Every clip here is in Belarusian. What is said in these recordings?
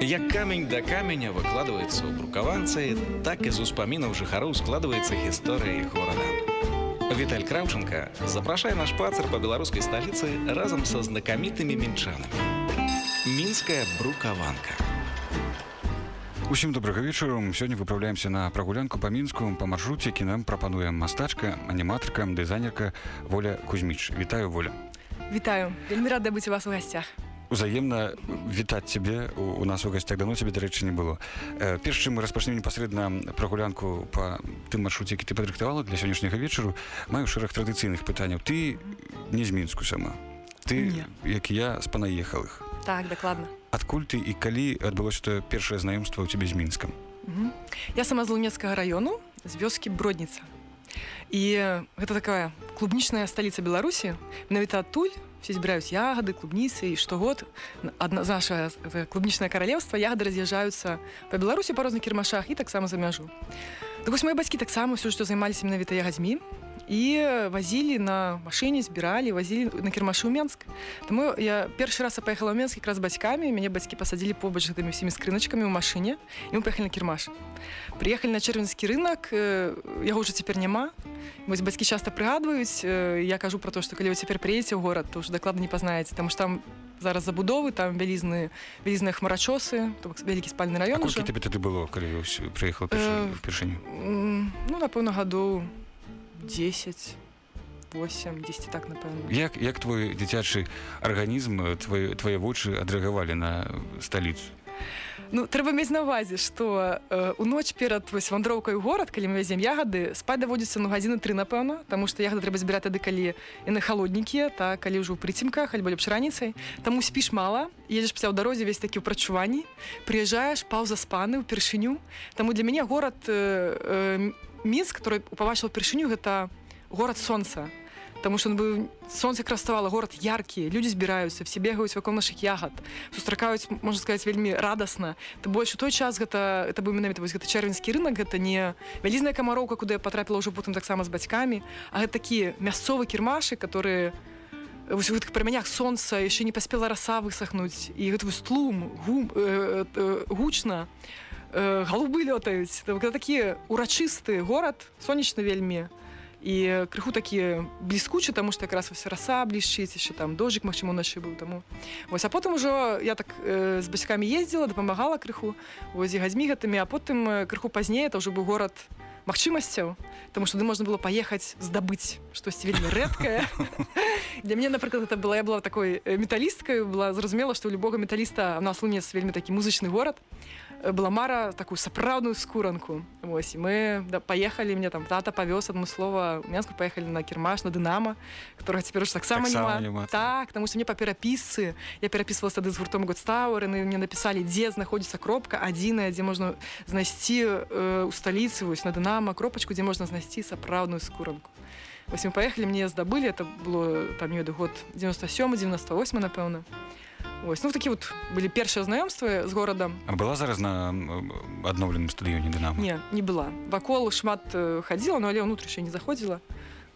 Як камень да каменя выкладваецца ў брукаванцы, так і з успамінаў жыхароў складваецца гісторыя іх горада. Віталь Краўченко запрашае на шпацыр па беларускай сталіцы разам са знакамітымі мінчанамі. Мінская брукаванка. Усім добрага вечару сёння выпраўляемся на прагулянку па мінску па маршруце які нам прапануе мастачка аніматарка дызайнерка воля кузьміч вітаю воля Вітаю вельмі рада быць у вас у гасцях узаемна вітаць цябе у, нас у гасцях давно цябе дарэчы не было. Э, перш чым мы распачнем непасрэдна прагулянку па тым маршруце які ты падрыхтавала для сённяшняга вечару маю шэраг традыцыйных пытанняў ты не з мінску сама. Ты Не. як я з панаехалых так дакладна адкуль ты і калі адбылося то першае знаёмства ў цябе з мінскам я сама з лунецкага раёну з вёскі бродніца і гэта такая клубнічная сталіца беларусі менавіта адтуль все збіраюць ягады клубніцы і штогод адна наша клубнічнае каралеўства ягады раз'язджаюцца па беларусі па розных кірмашах і таксама за мяжу. Так вось мои бацькі таксама ўсё што займаліся менавіта ягадзьмі і вазілі на машыне збіралі вазілі на кірмашы ў Менск Таму я першы раз паехала ў Менск якраз бацькамі мяне бацькі пасадзілі побач гэтымі всімі скрыначкамі ў машыне і мы паехалі на кірмаш прыехалі на чэрвенскі рынок э, яго ўжо цяпер няма вось бацькі часта прыгадваюць э, я кажу про то што калі вы цяпер прыедзеце ў горад то ўжо дакладна не пазнаеце там ж там зараз забудовы там вялізны вялізныя хмарачосы то бок вялікі спальны раён ужо. табе тады было калі прыехала Э, впершыню М, ну напэўна гадоў 10 8 10 так напэўна. Як як твой дзіцячы арганізм э, твои твае вочы адрэагавалі на сталіцу Ну трэба мець на увазе што э, у ноч перад вось вандроўкай горад калі мы вязем ягады спаць даводзіцца ну гадзіны тры напэўна таму што ягады трэба збіраць тады калі яны халодненькія так калі ўжо ў прыцемках альбо лепш раніцай. Таму спіш мала едзеш пасля ў дарозе весь такі ў прачуванні прыязджаеш паўза спаны ўпершыню. Таму для мяне горад э, э, мінск который пабачыў першыню гэта горад сонца Таму што быў сонце краставала горад яркі людзі збіраюцца все бегаюць вакол нашых ягад сустракаюць можна сказаць вельмі радасна ты больш у той час гэта это быў менавіта вось гэта чэрвенскі рынок гэта не вялізная камароўка куды я потрапіла ўжо потым таксама з бацькамі а гэта такі мясцовы кірмашы которые вось у гэтых прамянях сонца яшчэ не паспела раса высахнуць і гэты вось тлум гум э, э, гучна э, галубы лётаюць гэта такі урачысты горад сонечны вельмі і крыху такі бліскучы таму што якраз вось раса блішчыць яшчэ там дожык магчыма уначы быў таму вось а потым ужо я так э, з бацькамі ездзіла дапамагала крыху возе гадзьмі гэтымі а потым э, крыху пазней это ўжо быў горад магчымасцяў Таму што ды можна было паехаць здабыць штосьці вельмі рэдкае для мяне напрыклад это была я была такой э, металісткай была зразумела што у любога металіста у нас лунец вельмі такі музычны горад Была мара такую сапраўдную скуранку. Вось і мы да, паехалі мне там тата павёз адмыслова Мску паехалі на кірмаш на дынама которых цяпер уж таксама няма няма, так таму што мне па перапісцы я перапісвала тады з гуртом годстауэр яны мне напісалі дзе знаходзіцца кропка адзіная дзе можна знайсці э, у сталіцы вось на дынама кропачку дзе можна знайсці сапраўдную скуранку. Вось мы паехалі мне здабылі это было там не год 97 98 напэўна Вось ну такі вот былі першыя знаёмствы з горадам А была зараз на адноўленым стадыёне дынама не не была вакол шмат хадзіла но але ўнутры яшчэ не заходзіла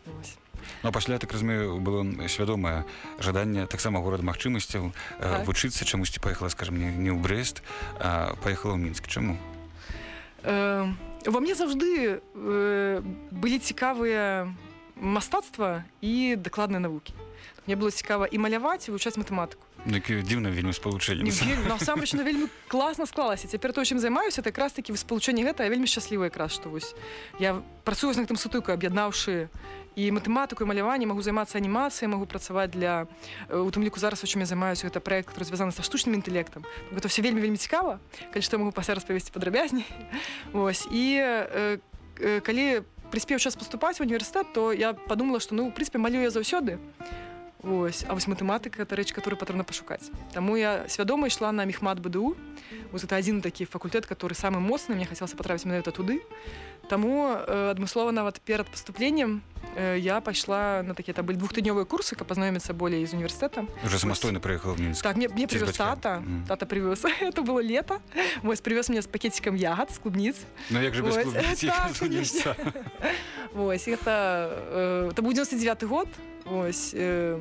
Вось. Ну пасля так разумею было свядомае жаданне таксама горад магчымасцяў Так. вучыцца чамусьці паехала скажем не не ў брест а паехала ў мінск чаму Э, Ва мне заўжды э, былі цікавыя мастацтва і дакладныя навукі. Мне было цікава і маляваць і вывучаць матэматыку. Які дзіўна вельмі спалучэнне Насамрэч на вельмі класна склалася. Цяпер то, чым займаюся, это якраз такі спалучэнне гэта я вельмі шчаслівая якраз што вось я працую з гэтым сутыку, аб'яднаўшы і матэматыку і маляванне магу займацца анімацыяй, магу працаваць для у тым ліку зараз чым я займаюся гэта проект, который звязаны са штучным інтэлектам. Гэта все вельмі вельмі цікава, калі што я магу пасля распавесці падрабязней. Вось і э, э, калі прыспеў час паступаць в універсітэт, то я подумала, што ну ў прынпе малюю заўсёды. Вось, а вось матэматыка это рэч, которую патрэбна пашукаць. Таму я свядома ішла на мехмат БДУ. Вось это адзін такі факультэт, который самы моцны, мне хацелася патрапіць менавіта туды. Таму э, адмыслова нават перад паступленнем э, я пайшла на такія там былі двухтыднёвыя курсы, каб пазнаёміцца болей з універсітэтам. уже самастойна прыехала ў мінск Так, мне, мне з бацькамі? тата. Мгм. Тата привез. Это было лето. Вось привез мне с пакетиком ягод, с клубниц. Ну як же без Ось, клубніцы, так, з? Вось, это, э, это быў 99 год. Вось, э,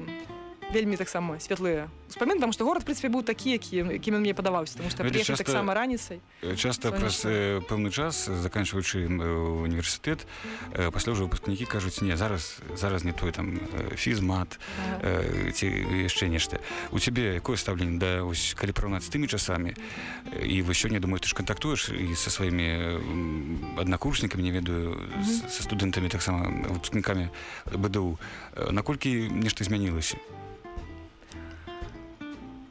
вельмі таксама светлыя успамін потому что город прынципе быў такі які якім мне падаваўся потому что Ведь приехал часто- таксама раніцай Э, часто праз э, пэўны час заканчваючы м, э, універсітэт э, пасля ўжо выпускнікі кажуць не зараз зараз не той там э, фізмат э, ці яшчэ нешта у цябе якое стаўленне да ось калі параўнаць з тымі часамі э, і вы сёння думаю ты ж кантактуеш і са сваімі аднакурснікамі не ведаю са студэнтамі таксама выпускнікамі бДУ Э, наколькі нешта змянілася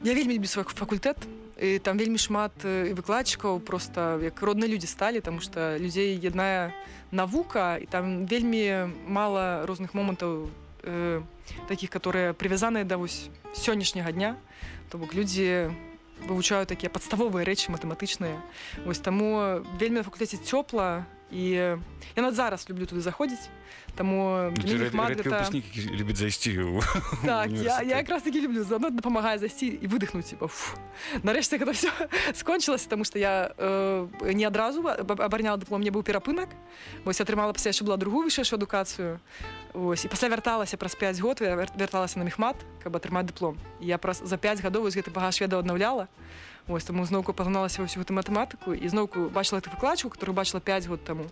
я вельмі люблю свой факультэт і там вельмі шмат э, выкладчыкаў просто як родныя людзі сталі тому что людзей ядная навука і там вельмі мала розных момантаў э, таких которые прывязаныя да вось сённяшняга дня. То бок людзі вывучаюць такія падставовыя рэчы матэматычныя вось таму вельмі факультэце цёпла і я нават зараз люблю туды заходзіць таму для мяне Мехмат гэта- выпускнік які любіць зайсці так, я, я якраз таки люблю заодно дапамагае зайсці і типа фу. нарэшце гэта все скончылася тому что я э, не адразу аб- абараняла дыплом мне быў перапынак вось атрымала пасля яшчэ была другую вышэйшую адукацыю ось і пасля вярталася праз 5 год я вяр- вярталася на мехмат каб атрымаць дыплом І я праз за 5 гадоў з гэты багаж ведаў аднаўляла ось таму зноўку пазналася ўсю гэту матэматыку і зноўку бачыла эту выкладчыку которую бачыла 5 год таму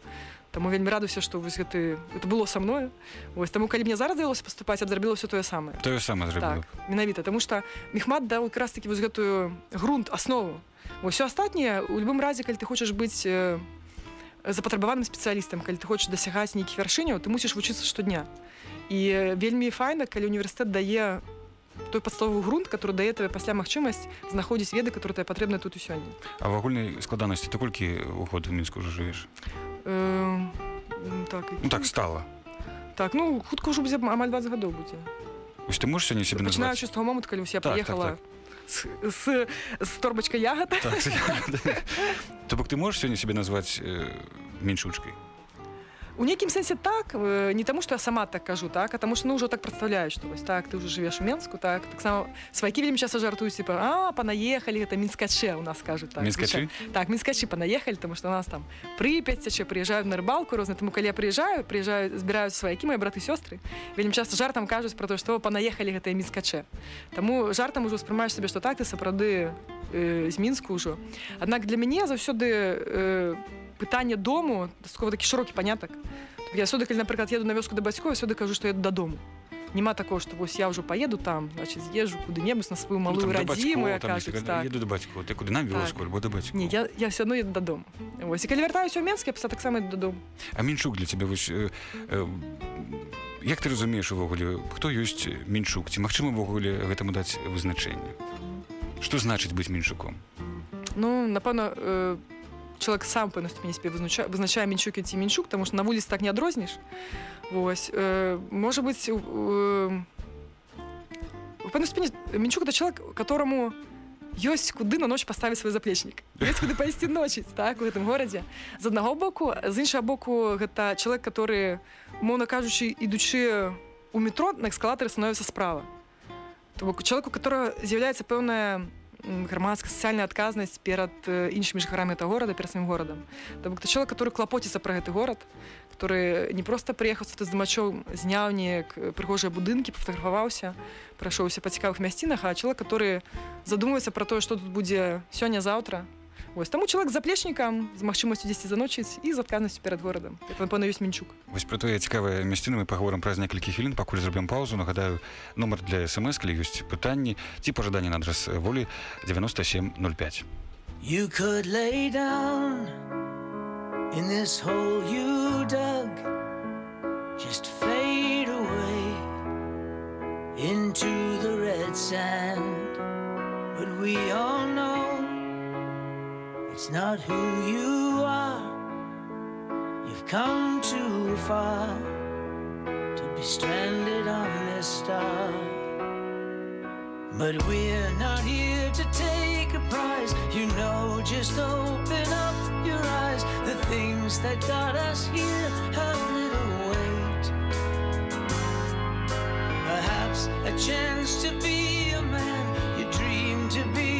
Таму вельмі радуюся што вось гэты это было са мною. Ось таму калі мне зараз давялося паступаць я б зрабіла все тое самае тое саме зрабіла так менавіта тому что мехмат даў якраз таки вось гэтую грунт аснову вось все астатняе у любым разе калі ты хочаш быць э, запатрабаваным спецыялістам калі ты хочаш дасягаць нейкіх вяршыняў ты мусіш вучыцца штодня і вельмі файна калі універсітэт дае той падставовы грунт который дае тебе пасля магчымасць знаходзіць веды которые тебе патрэбны тут і сёння А в агульнай складанасці ты колькі у год у мінску жывеш э, так ну так стала так ну хутка ўжо будзе амаль 20 гадоў будзе ось ты можешь сёння себе назваць пачынаючы з того моманту калі вось я Так, так, приехала з, з, з торбачкай ягод. Так, то бок ты можешь сёння себе назваць э, меншучкай У нейкім сэнсе так э, не таму што я сама так кажу так а таму што ну ўжо так прадстаўляю што вось так ты ўжо жывеш у менску так таксама свайкі вельмі часта жартуюць типа а панаехалі гэта мінскачы у нас кажуць так. Мінскачы? так мінскачы панаехалі тому што у нас там прыпяць цячэ прыязджаюць на рыбалку розна таму калі я прыязджаю прыязджаю збіраюць сваякі мои браты сёстры вельмі часта жартам кажуць про то што панаехалі гэтыя мінскачэ Таму жартам ужо успрымаеш сабе што так ты сапраўды э, з мінску ўжо Аднак для мяне заўсёды э, пытанне дому такі шырокі панятак я сюды калі напрыклад еду на вёску да бацькоў сюды кажу што еду дадому няма такого што вось я ўжо поеду там значит з'езжу куды-небудзь на сваю малую радзіму я кажуць так. еду да бацьку ты куды на вёску альбо да бацьку не я, я все одно еду дадому вось і калі вяртаюся ў менск я після таксама еду дадому а мінчук для цябе вось э, э, як ты разумееш увогуле хто ёсць мінчук ці магчыма ўвогуле гэтаму даць вызначэнне? Што значыць быць мінчуком ну напэўна э, чалавек сам па наступне себе вызначае вызначае мінчук ці мінчук тому что на вуліцы так не адрозніш Вось э, можа быть э, у пэўнай ступені мінчук это чалавек которому ёсць куды на ноч паставіць свой заплечнік ёсць куды пайсці ночыць так у гэтым горадзе з аднаго боку з іншага боку гэта чалавек который моўна кажучы ідучы у метро на эскалатары становіцца справа. То бок чалавеку которого з'яўляецца пэўная грамадская сацыяльная адказнасць перад э, іншымі жыхарамі этого горада перад сваім горадам То бок это чалавек который клапоціцца пра гэты горад который не просто прыехаў з фотаздымачоў зняў неяк э, прыгожыя будынкі пафотаграфаваўся прайшоўся па цікавых мясцінах а чалавек который задумваецца пра тое што тут будзе сёння заўтра Вось таму чалавек з заплечнікам з магчымасцю дзесьці заночыць і з адказнасцю перад горадам Это, напэўна ёсць мінчук вось про тое цікавыя мясціны мы паговорым праз некалькі хвілін пакуль зробім паузу. Нагадаю нумар для смс калі ёсць пытанні ці пажаданні на адрас волі 9705 You could lay down in this hole you dug, just fade away into the red sand. But we all know it's not who you are. You've come too far to be stranded on this star. But we're not here to take a prize. You know, just open up your eyes. The things that got us here have little weight. Perhaps a chance to be a man you dream to be.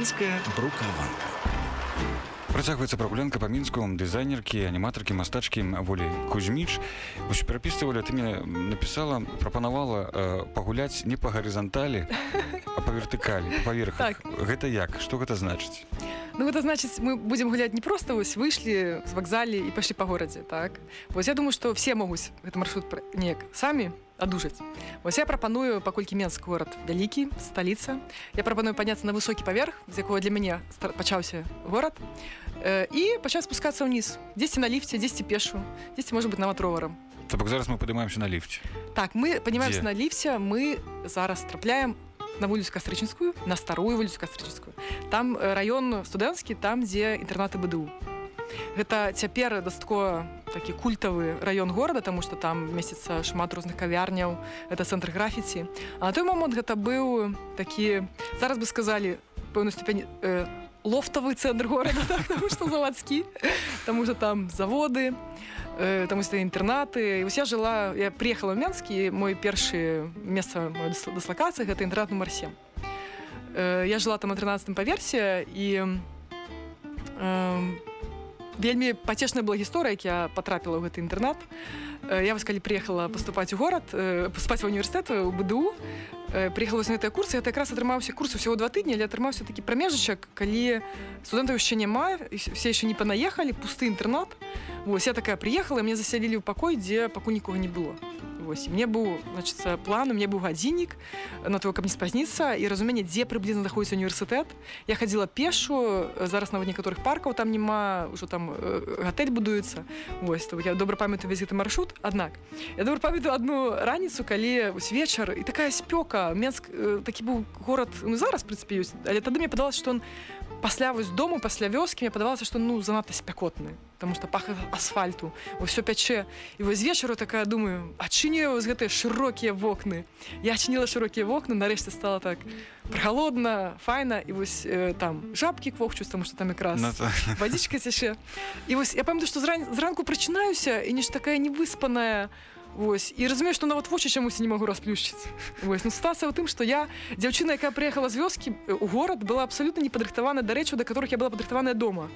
Мінская брукаванка Працягваецца прагулянка па мінску дызайнеркі аніматаркі мастачкі волі кузьміч вось перапісвалі ты мне напісала прапанавала э, пагуляць не па гарызанталі а па вертыкалі па верхах Так. гэта як? Што гэта значыць Ну, это значит, мы будем гулять не просто вось вышли с вокзале и пошли по городе, так? Вот я думаю, что все могут этот маршрут неяк сами одужать. Вот я пропоную, паколькі Менск город вялікі, столица, я пропоную подняться на высокі паверх, з якого для мяне пачаўся город, э, и пачаць спускаться вниз. 10 на лифте, 10 пешу, 10, может быть, нават роваром. То бок зараз мы падымаемся на ліфце Так, мы поднимаемся Где? на лифте, мы зараз трапляем на вулицу Кастрычинскую, на старую вулицу Кастрычинскую. Там э, район студэнцкі, там, дзе інтэрнаты БДУ. Гэта цяпер дастаткова такі культавы раён горада, таму што там месяца шмат розных кавярняў, это цэнтр графіці. А на той момант гэта быў такі зараз бы сказалі пэўнай ступені э, лофтавы цэнтр горада, так, таму што завадскі, таму што там заводы, э, там ёсць інтэрнаты. І вось я жыла, я приехала ў Менскі, мой першы месца дыслакацыі гэта інтэрнат нумар 7. Э, я жыла там на 13 паверсе і э, вельмі пацешная была гісторыя, як я патрапіла ў гэты інтэрнат. Э, я вось калі приехала паступаць у горад, э, паступаць ва універсітэт у БДУ, э, приехала на гэтыя курсы, гэта якраз атрымаўся курс усяго два тыдні, але атрымаўся такі прамежачак, калі студэнтаў яшчэ няма, все яшчэ не панаехалі, пусты інтэрнат. Вось я такая приехала, мне засялілі ў пакой, дзе пакуль нікога не было. Вось, мне быў значыцца план у мне быў гадзіннік на то каб не спазніцца і разуменне дзе прыблізна знаходіцца універсітэт я хадзіла пешу зараз нават некаторых паркаў там няма ўжо там гатэль будуецца Вось то я добра памятаю весь гэты маршрут аднак я добра памятаю одну раніцу калі вось вечар і такая спёка. Менск э, такі быў горад ну зараз прынцыпе ёсць але тады мне падалось што он пасля вось дому пасля вёскі мне падавалася што ну занадта спякотны потому что пах асфальту ўсё пячэ і вось вечару такая думаю адчыню з гэтыя шырокія вокны. Я адчыніла шырокія вокны нарэшце стала так прохалодна файна і вось э, там жабкі квохчуць тому что там якраз На то- водичка цяше і вось я памятаю што зран... зранку прачынаюся і нешта такая невыспаная Вось і разумею што нават вочы чамусь не магу расплюшчыць Вось ну сітуацыя ў тым што я дзяўчына якая прыехала з вёскі э, у горад была абсалютна не падрыхтавана да рэчаў да которых я была падрыхтаваная дома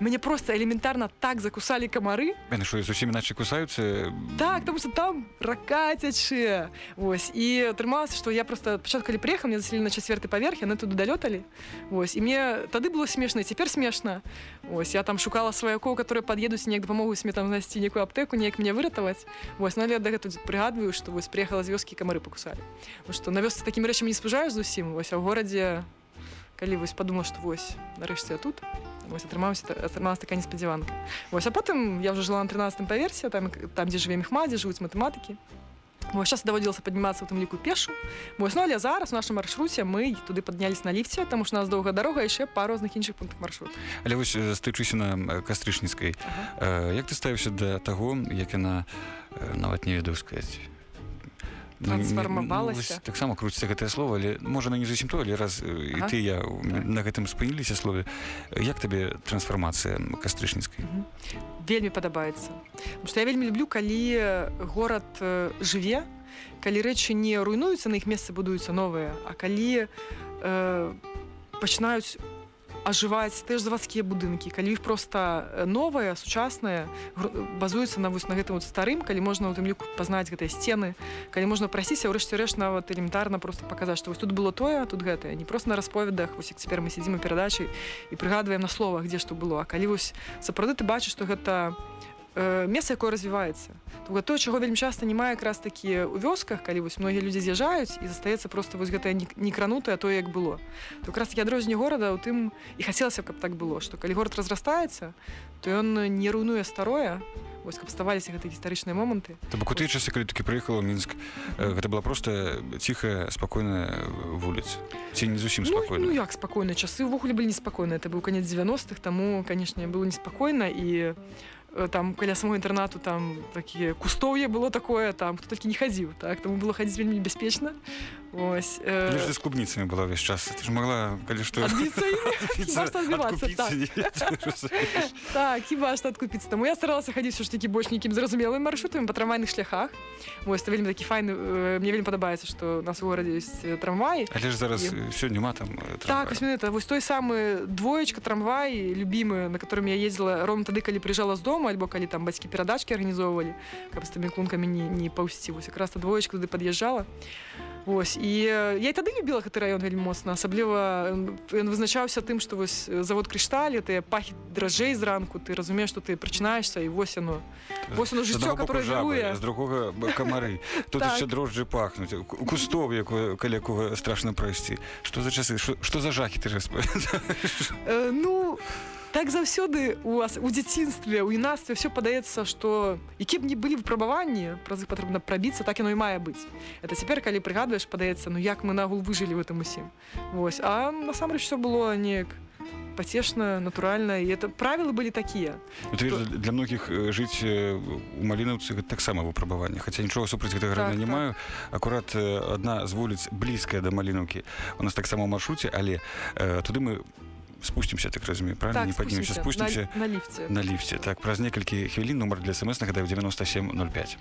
мяне просто элементарна так закусалі камары Яны што зусім іначай кусаюцца так потому что там рака цячэ Вось і атрымалася што я просто пачатку калі приехал мне заселі на чацверты паверх яны туды далёталі Вось і мне тады было смешна цяпер смешна Вось я там шукала сваякоў которые пад'едуць неяк дапамогуць мне там знайсці некую аптэку неяк мне выратаваць Вось ну, але дагэтуль прыгадваю што вось приехала з вёскі камары пакусалі Вось што на вёсцы такімі рэчамі не спужаеш зусім вось а ў горадзе калі вось падумала што вось нарэшце я тут вось атрымаўся атрымалася такая неспадзяванка Вось а потым я ўжо жыла на 13 паверсе там там дзе жыве мехмадзе жывуць матэматыкі. Вось сейчас даводзілася паднімацца ў тым ліку пешу. Вось ну але зараз у нашым маршруце мы туды паднялись на ліфце таму што у нас доўга дарога яшчэ па розных іншых пунктах маршрут Але вось э, стычуся на э, кастрычніцкай ага. Э, як ты ставіўся да таго як яна нават не ведаю сказаць Ну, Трансфармавалася? вось таксама круціцца гэтае слово але можа на не зусім то але раз і Ага. ты я Так. на гэтым спыніліся слове як табе трансфармацыя кастрычніцкай вельмі падабаецца что я вельмі люблю калі горад жыве калі рэчы не руйнуюцца на іх месцы будуюцца новыя а калі э, пачынаюць ажываць ты ж завадскія будынкі. Калі іх просто новыя сучасныя гру- базуюцца на вось на гэтым вот старым калі можна у тым ліку пазнаць гэтыя сцены калі можна прасіся ўрэшце рэш нават элементарна просто паказаць што вось тут было тое тут гэтае. Не просто на расповедах вось як цяпер мы сядзім у перадачы і прыгадваем на словах дзе што было. А калі вось сапраўды ты бачыш што гэта э, месца якое развіваецца то чаго вельмі часта не мае якраз такі у вёсках калі вось многія людзі з'язджаюць і застаецца просто вось гэтае не- кранутае то як было. То якраз такі адрозненне горада ў тым і хацелася каб так было што калі горад разрастаецца то ён не руйнуе старое вось каб ставаліся гэтыя гістарычныя моманты. То бок у тыя часы калі такі прыехала мінск э, гэта была просто ціхая спакойная вуліца ці не зусім Ну, спакойна ну як спакойныя часы ўвогуле былі неспакойныя это быў канец 90-х таму канешне было неспакойна і э, там каля самого інтэрнату там такія кустоўе было такое там хто толькі не хадзіў так таму было хадзіць вельмі небяспечна ось э, ж ты с клубницами была весь час. Ты же могла, отбиваться, откупиться. так хіба што адкупіцца таму я старалася хадзіць все ж таки больш нейкім зразумелым маршрутамі па трамвайных шляхах. Вось это вельмі такі файны э, мне вельмі падабаецца што у нас у горадзе ёсць э, трамвай Але ж зараз Є. все нема там э, Так, вось это вось той самы двоечка трамвай любімы на которым я ездзіла ровно тады калі прыжала з дома альбо калі там бацькі перадачкі арганізоўвалі каб з тымі клункамі не, не паўсці вось якраз та двоечка туды пад'язджала Вось і я і тады любіла гэты раён вельмі моцна асабліва ён вызначаўся тым што вось завод крышталі ты пахі дражэй зранку ты разумееш што ты прачынаешься і вось яно вось оно жыццё которое жабы, жывуе з другого б- камары. Тут Так. ще дрожджі пахнуть. Ку- Кустов, якого, каля якого страшно пройсти. Що за часи? Що, що за жахи ти розповідаєш? Э, ну так заўсёды у вас у дзяцінстве у юнацтве все падаецца што які б не былі выпрабаванні праз іх патрэбна прабіцца так яно і мае быць. Это цяпер калі прыгадваеш падаецца ну як мы нагул выжылі в этом усім. Вось а насамрэч все было неяк пацешна натуральна і это правілы былі такія. Ну, ведаеш, для многіх э, жыць э, у малінаўцы таксама выпрабаванне хаця нічога супраць гэтага Так, не так. маю. Акурат э, адна з вуліц блізкая да малінаўкі. У нас таксама маршруце але э, туды мы спусцімся так разумею правильно? Не паднімемся спусцімся на, на ліфце на ліфце так праз некалькі хвілін нумар для смс нагадаю 9705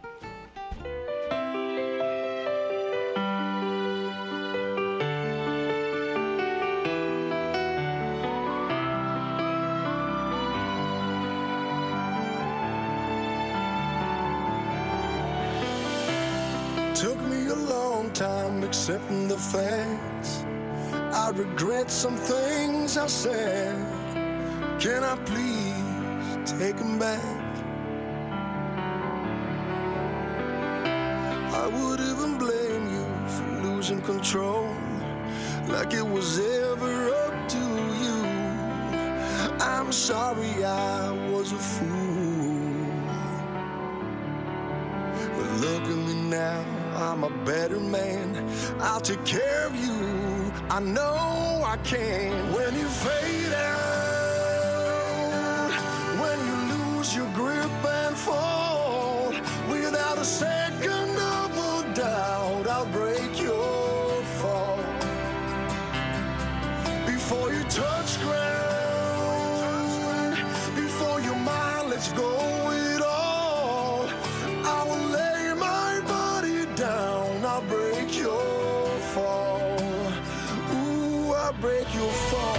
Took me a long time accepting the facts. I regret some things I said. Can I please take them back? I would even blame you for losing control, like it was ever up to you. I'm sorry I was a fool. But look at me now, I'm a better man. I'll take care of you. I know I can. When you fade out, when you lose your grip and fall, without a second of a doubt, I'll break your fall. Before you touch ground, before your mind lets heartbreak you'll fall.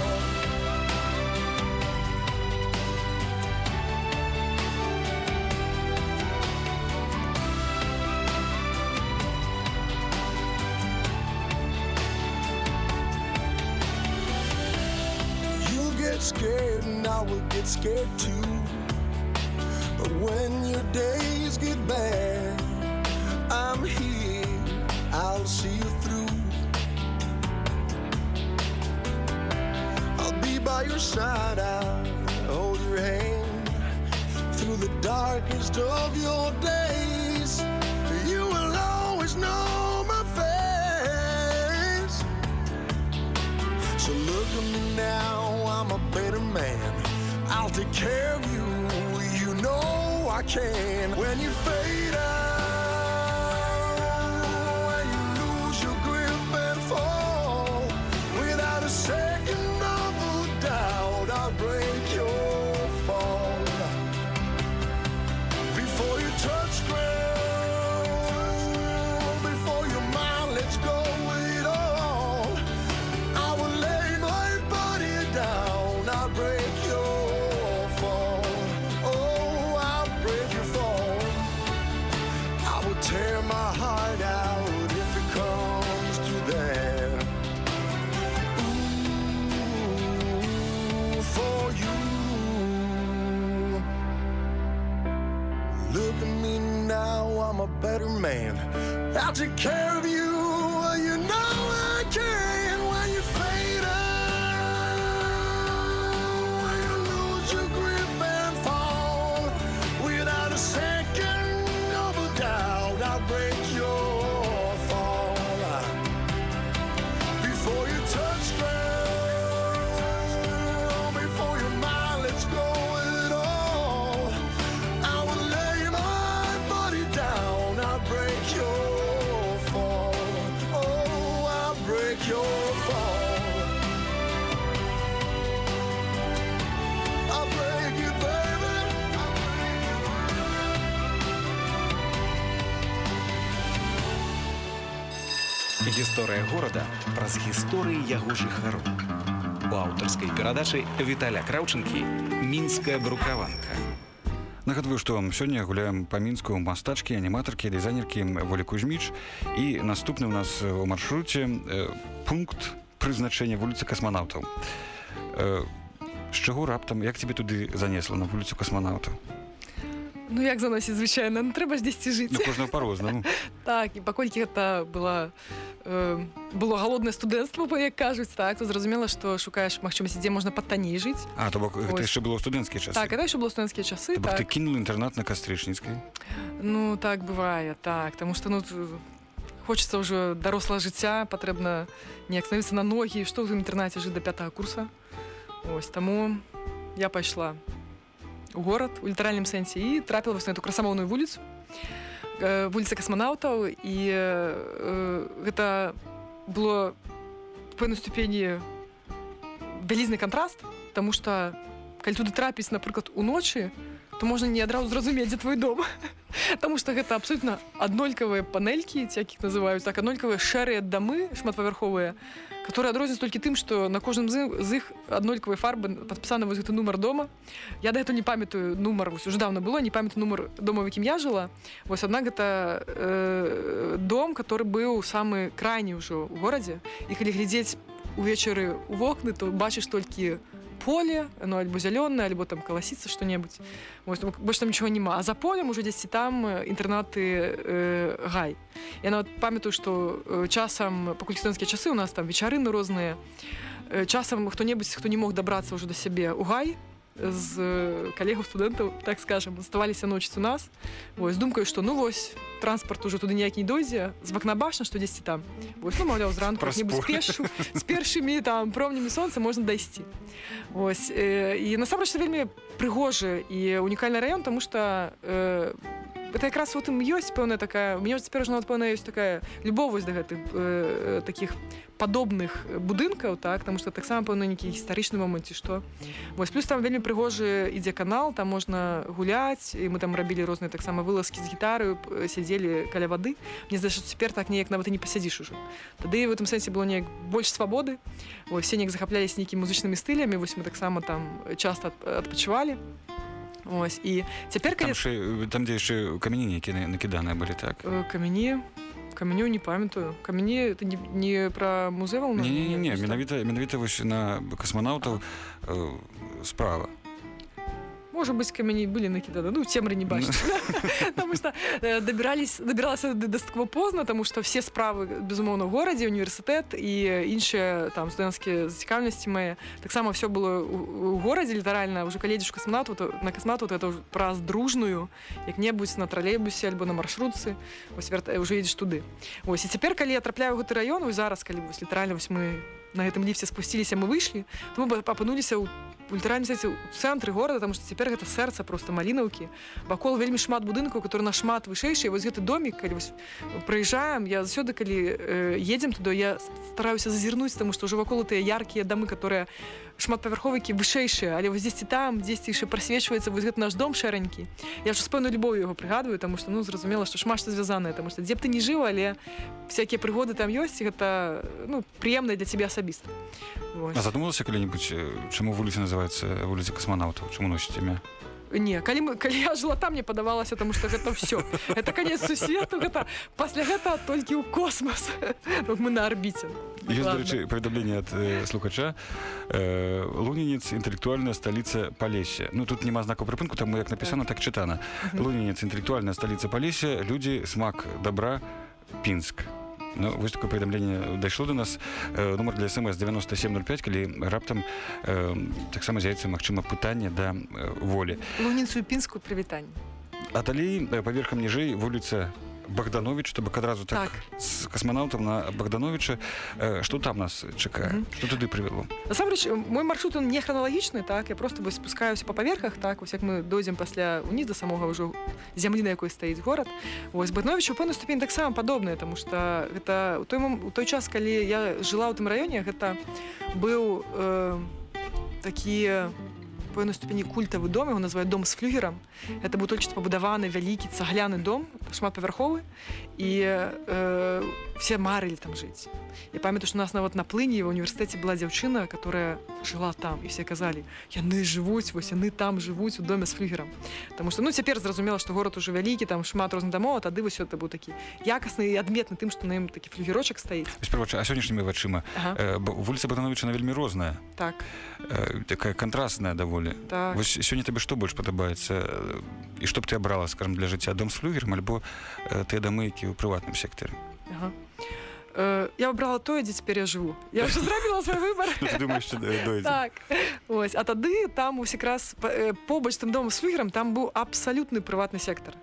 scared and I will get scared too. chain when you fail. Better man. I'll take care of you, you know I can. Гісторыя горада праз гісторыі яго жыхароў. У аўтарскай перадачы Віталя Краўчынкі мінская брукаванка. Нагадваю, што сёння гуляем па мінску мастачкі, аніматаркі, дызайнеркі Волі Кузьміч і наступны ў нас у маршруце э, пункт прызначэння вуліцы касманаўтаў. Э, з чаго раптам як тебе туды занесла на вуліцу касманаўтаў? Ну як заносіць звычайна ну, трэба ж дзесьці жыць Ну, кожнага па-рознаму. так і паколькі гэта была э, было галоднае студэнцтва як кажуць так то зразумела што шукаеш магчымасці дзе можна патаней жыць А то бок гэта яшчэ было студэнцкія часы. так яшчэ было студэнцкія часы бок ты так. кінул інтэрнат на кастрычніцкай. ну так бывае так таму што ну хочется ўжо дарослае жыцця патрэбна неяк становіцца на ногі што ў інтэрнаце жыць да пятага курса ось таму я пайшла у горад у літаральным сэнсе і трапіла вось на эту красамоўную вуліцу э, вуліца касманаўтаў і э, гэта было пэўнай ступені вялізны кантраст тому что калі туды трапіць напрыклад уночы можна не адразу зразумець дзе твой дом. Таму што гэта абсолютно аднолькавыя панелькі ці якіх называюць так аднолькавыя шэрыя дамы шматпавярховыя которые адрозніваюць толькі тым што на кожным з, з іх аднолькавай фарбы падпісаны вось гэты нумар дома. Я дагэтуль не памятаю нумар вось уже давно было не памятаю нумар дома якім я жыла вось аднак гэта э, дом который быў самы крайні ўжо ў горадзе і калі глядзець увечары у вокны то бачыш толькі поле ну альбо зялёнае альбо там каласіцца што-небудзь Вось, больш там нічого няма а за полем уже дзесьці там э, інтэрнаты э, гай. Я нават памятаю што э, часам пакуль студэнцкія часы у нас там вечарыны розныя э, часам хто-небудзь хто не мог дабрацца ўжо да сябе у гай з калегаў студэнтаў так скажем заставаліся ночіць у нас. Вось думкаю што ну вось транспарт уже туды ніяк не дойдзе з вакна бачна што дзесьці там. Вось ну маўляў зранку спешу з першымі там промнямі сонца можна дайсці. Ось э, і насамрэч вельмі прыгожы і унікальны раён тому что э, это якраз у тым ёсць пэўная такая у меня цяпер ўжо пэўна ёсць такая любовасць да гэтых э, таких падобных будынкаў так потому что таксама пэўна нейкі гістарычны момант ці што вось плюс там вельмі прыгожы ідзе канал там можна гуляць і мы там рабілі розныя таксама вылазкі з гітарою п- сядзелі каля вады мне здаецца што цяпер так неяк нават і не пасядзіш ужо тады в этом сэнсе было неяк больш свабоды ось все неяк захаплялись нейкімі музычнымі стылямі вось мы таксама там часта ад- адпачывалі ось і цяпер Там, калі ще, там дзе яшчэ камяні нейкія накіданыя былі так. Камяні камяню не памятаю камяні это не, не пра волны Не, не, не, не, менавіта менавіта вось на касманаўтаў э, справа. Можа быць камяні былі накіданы ну цемры не бачыць потому что э, дабірались дабіралася да- дастаткова позна тому что все справы безумоўна у горадзе універсітэт і іншыя там студэнцкія зацікаўнасці мае таксама все было у у горадзе літаральна ўжо каледзіш касмонавту то на касмату это ўжо праз дружную як-небудзь на тралейбусе альбо на маршрутцы ось вярта уже едзеш туды. Ось і цяпер калі я трапляю ў гэты раён вось зараз калі вось літаральна вось мы на гэтым ліфце спусціліся мы выйшлі то мы апынуліся ў ультраальным сэнсе у цэнтры горада там што цяпер гэта сэрца просто малінаўкі вакол вельмі шмат будынкаў которые нашмат вышэйшыя. Вось гэты домик калі вось прыязджаем я заўсёды калі э, едзем туды я стараюся зазірнуць таму што ўжо вакол тыя яркія дамы которые шматпавярховыкі вышэйшыя. Але вось дзесьці там дзесьці яшчэ прасвечваецца вось гэты наш дом шэранькі я ж з пэўнай любовю яго прыгадваю таму што ну зразумела што шмат што звязанае таму што дзе б ты не жыў але всякія прыгоды там ёсць гэта ну прыемна для цябе асабіста задумалася калі-небудзь э, чаму вуліца называецца вуліца касманаўтаў чаму носіць імя не калі мы калі я жыла там мне падавалася тому что гэта все это конец сусвету гэта пасля гэта толькі ў космос. Вот мы на арбіце ёсць дарэчы паведамленне ад э, слухача. Э, лунінец інтэлектуальная сталіца палесся ну тут няма знаку прыпынку таму як напісана так. чытана лунінец інтэлектуальная сталіца палесся людзі смак добра пінск Ну, вось такое паведамленне дайшло до нас. Э, нумар для смс 9705 калі раптам э, таксама з'явіцца магчыма пытанне да э, волі. Луніцу пінскую прывітанне. А далей э, паверхам ніжэй вуліца Богданович то бок адразу так, Так. з касманаўтам на Богдановича э, што там нас чакае Мгм. што туды прывяло насамрэч мой маршрут он не храналагічны так я просто вось спускаюся по паверхах так вось як мы дойдзем пасля уніз да самога ўжо зямлі на якой стаіць горад ось баднович у пэўнай ступень таксама падобнае тому что гэта у той у той час калі я жыла ў тым раёне гэта быў э, такі пэўнай ступені культавы дом его называют дом з флюгерам это толькі што пабудаваны вялікі цагляны дом шматпавярховы і э, все марылі там жыць я памятаю что у нас нават на плыні в універсітэце была дзяўчына которая жила там і все казалі яны жывуць вось яны там жывуць у доме з флюгером Таму что ну цяпер зразумела што горад уже вялікі там шмат розных дамоў тады вось это быў такі якасны і адметны тым што на ім такі флюгерочак стаіць. А сённяшнімі вачыма ага. э, вуліца Батановіча на вельмі розная. Так. Э, такая кантрасная даволі так. Вось сёння табе што больш падабаецца Э, і што б ты абрала скажем для жыцця? Дом з флюгером альбо тыя дамы які ў прыватным сектары? Ага. Э, я выбрала тое дзе цяпер я жыву я вже зрабіла свой выбор. Ты думаеш што да- дойдзе? так. Ось. А тады там ось якраз э, побач з тым домом з флюгером там быў абсалютны прыватны сектар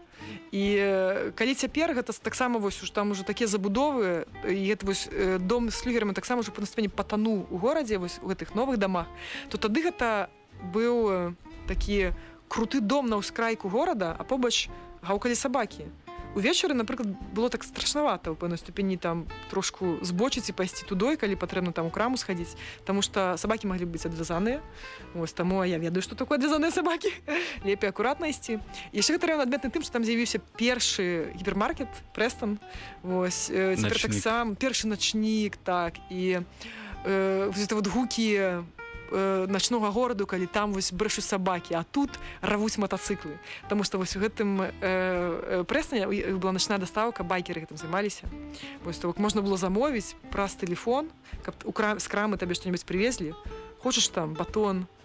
і э, калі цяпер гэта с- таксама вось уж там уже такія забудовы і гэта вось э, дом з флюгерам таксама уже па-настані патануў у горадзе вось у гэтых новых дамах то тады гэта быў э, такі круты дом на ўскрайку горада а побач гаўкалі сабакі увечары напрыклад было так страшнавата ў пэўнай ступені там трошку збочыць і пайсці тудой калі патрэбна там у краму схадзіць Таму што сабакі маглі быць адвязаныя ось таму я ведаю што такое адвязаныя сабакі лепей акуратна ісці яшчэ гэта раён адметны тым што там з'явіўся першы гіпермаркет прэстон вось э, цяпер Начнік. таксам першы начнік так і э, вось это вот гукі э, начнога гораду калі там вось брэшуць сабакі а тут равуць матацыклы. Таму што вось у гэтым э, э, прэсне была начная дастаўка байкеры гэтым займаліся. Вось то можна было замовіць праз телефон каб у крам з крамы табе што-нибудь привезлі хочаш там батон так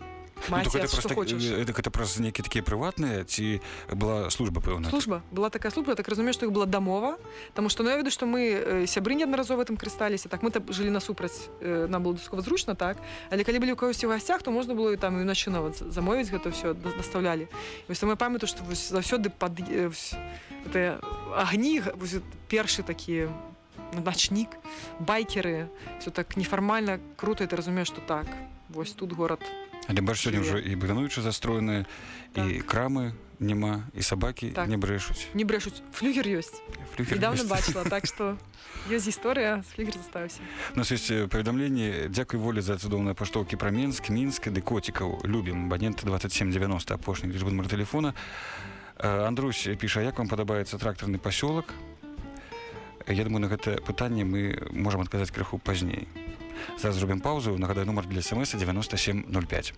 маці, гэта, што праз так, хочаш э, гэта, гэта праз нейкія такія прыватныя ці была служба пэўна служба? Была такая служба? Так разумею што іх была дамова Таму што ну, я веду што мы э, сябры неаднаразова гэтым карысталіся так мы там жылі насупраць э, нам было дастаткова зручна так. Але калі былі ў кагосьці ў гасцях то можна было і там і уначы нават замовіць гэта ўсё да- даставлялі вось мы памятаю што заўсёды пад э, агні першы такі начнік байкеры. Все так нефармальна круто і ты разумееш што так. Вось тут горад але бач сёння ўжо і бытануючы застроеныя і крамы няма і сабакі Так. не брэшуць не брэшуць флюгер ёсць недавно ёсць. бачила так што ёсць гісторыя флюгер застаўся нас есть э, паведамленне дзякуй волі за цудоўныя паштоўкі пра менск мінск ды коцікаў любім абанент 2790 апошні лічбы нумар телефона. Э, Андрусь піша як вам падабаецца трактарны пасёлак Я думаю на гэта пытанне мы можам адказаць крыху пазней зараз зробім паузу. Нагадаю нумар для смс 9705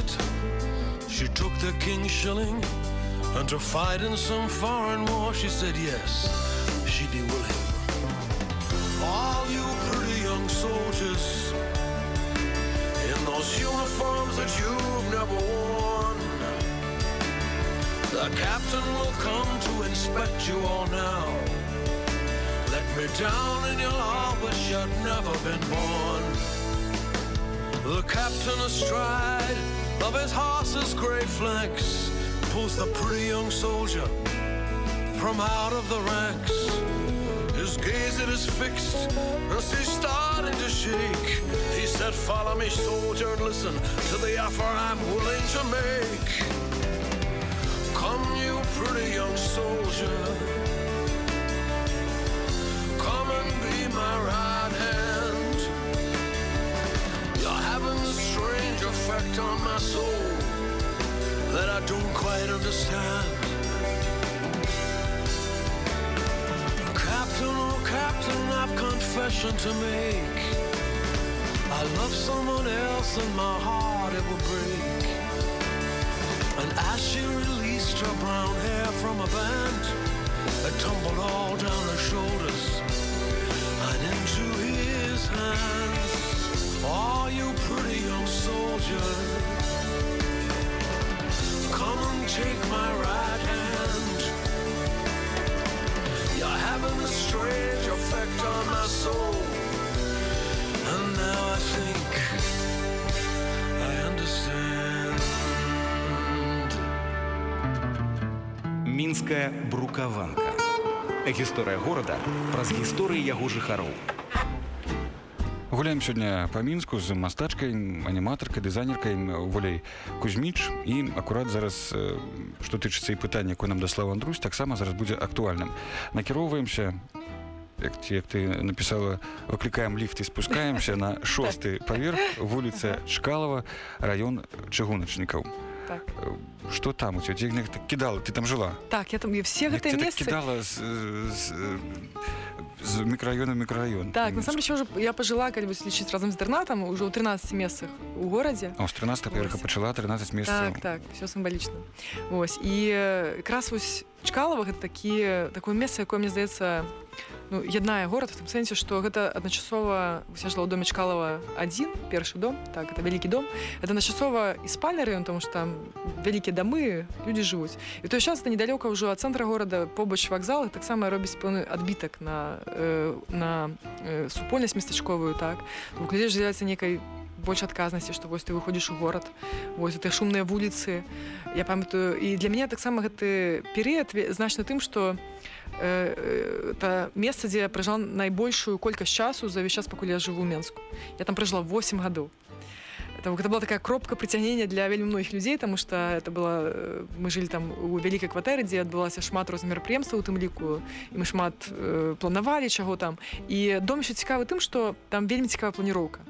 musket, she took the king's shilling. And to fight in some foreign war, she said yes, she'd be willing. All you pretty young soldiers in those uniforms that you've never worn. The captain will come to inspect you all now. Let me down and you'll all wish you'd never been born. The captain astride of his horse's gray flanks pulls the pretty young soldier from out of the ranks. His gaze it is fixed as he's starting to shake. He said, Follow me, soldier, and listen to the offer I'm willing to make. Come, you pretty young soldier. Effect on my soul that I don't quite understand. Captain, oh Captain, enough confession to make. I love someone else and my heart it will break. And as she released her brown hair from a band, it tumbled all down her shoulders and into his hands. Oh, you pretty young soldier, come and take my right hand. You're having a strange effect on my soul. And now I think I understand. Мінская брукаванка. Гісторыя горада праз гісторыі яго жыхароў. Гуляем сёння па мінску з мастачкай аніматаркай дызайнеркай волей кузьміч і акурат зараз э, што тычыцца і пытання якое нам даслаў Андрусь таксама зараз будзе актуальным. Накіроўваемся як, як ты написала выклікаем ліфт і спускаемся на шосты паверх вуліца чкалова раён чыгуначнікаў Так. что там у тебя дзе так кідала ты там жыла Так, я там і все гэтыя тебя так месцы кидала з, з, з мікрараёна в мікрараён Так, на самом деле, уже я пожила, как бы, лечить разом с интернатом, уже у 13 местах у городе. А з 13 паверха Вось. пачала 13 месяцаў Так, так, все символично. Ось. І е, якраз ось Чкалова гэта такі такое месца, якое мне здаецца ну, яднае горад в тым сэнсе, што гэта адначасова вось я жыла ў доме Чкалова адзін, першы дом, так это вялікі дом. Это адначасова і спальны раён, тому што там вялікія дамы, людзі жывуць. І той час это недалёка ўжо ад цэнтра горада побач вакзал і таксама робіць пэўны адбітак на, э, на э, супольнасць местачковую так. У людзей з'яўляецца некай больш адказнасці што вось ты выходзіш у горад вось гэтыя шумныя вуліцы я памятаю і для мяне таксама гэты перыяд значны тым што э, это месца дзе я прыжала найбольшую колькасць часу за ўвесь час пакуль я жыву ў менску я там прыжыла 8 гадоў это, это была такая кропка прыцягнення для вельмі многіх людзей тому что это было э, мы жылі там у вялікай кватэры дзе адбылася шмат розных мерапрыемстваў у тым ліку і мы шмат э, планавалі чаго там. І дом еще цікавы тым что там вельмі цікавая планіроўка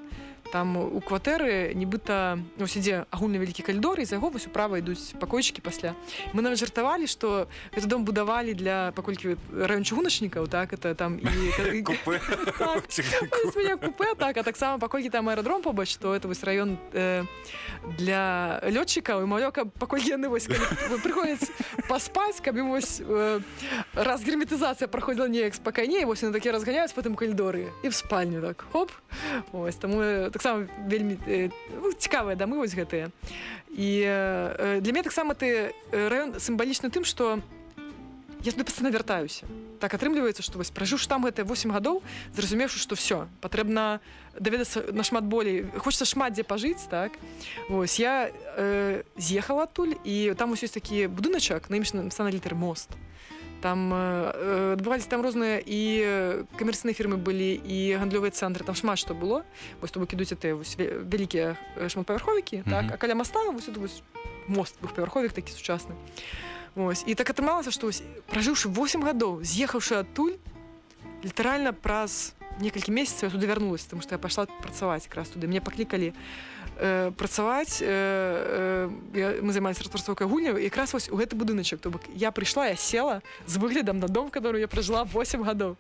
там у кватэры нібыта ось ідзе агульны вялікі кальдор і за яго вось управа ідуць пакойчыкі пасля. Мы нават жартавалі што гэты дом будавалі для паколькі раён чыгуначнікаў так это там і, купе Так. Ну, так а таксама паколькі там аэрадром побач то это вось раён э, для лётчыкаў і маёка паколькі яны вось прыходзяць паспаць каб ім вось э, раз герметызацыя праходзіла неяк спакайней вось яны такі разганяюць потым калідоры і в спальню так хоп ось таму э, таксама вельмі э, ну, цікавыя дамы вось гэтыя. І э, для мяне таксама ты э, раён сімвалічны тым што я туды пастана вяртаюся. Так атрымліваецца што вось пражыўшы там гэтыя 8 гадоў зразумеўшы што все патрэбна даведацца нашмат болей хочется шмат дзе пажыць так? Вось я э, з'ехала адтуль і там ось ёсць такі будыначак на імш напісана літар мост там э, адбываліся там розныя і э, камерцыйныя фірмы былі і гандлёвыя цэнтры там шмат што было вось то бок ідуць ты вось вялікія э, шматпавярховікі так Мгм. а каля моста вось тут вось мост двухпавярховік такі сучасны Ось. І так атрымалася, што вось, пражыўшы 8 гадоў, з'ехаўшы адтуль, літаральна праз некалькі месяцаў туды вярнулася, тому што я пайшла працаваць якраз туды. Мне паклікалі э, працаваць э, э, мы займаліся распрацоўкай гульняў якраз вось у гэты будыначак то бок я прыйшла я села з выглядам на дом который я пражыла 8 гадоў